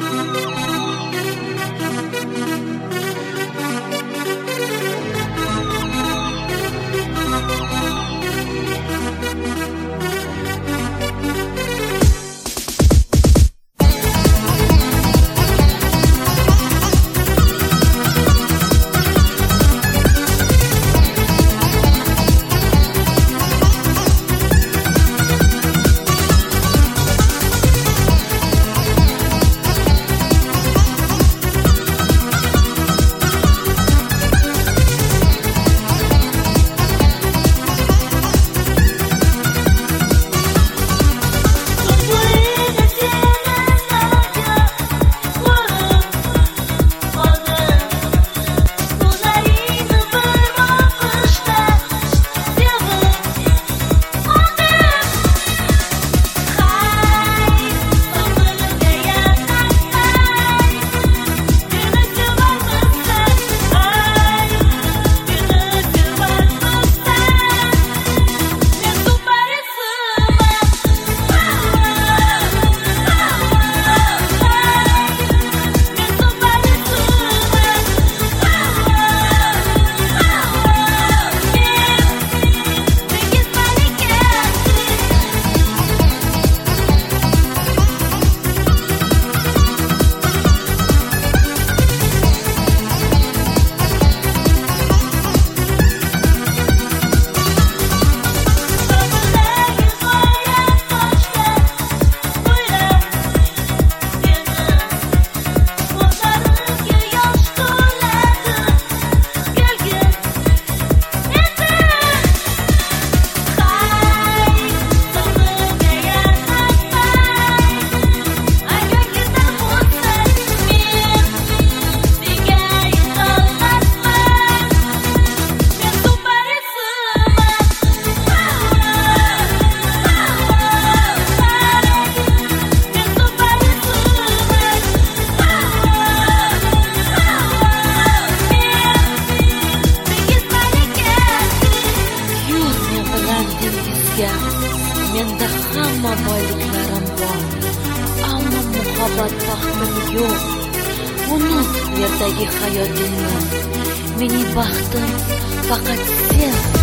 thank you hamma boyliklarim bor ammo muhabbat baxtim yo'q. Unut yerdagi hayotingni mening baxtim faqat sen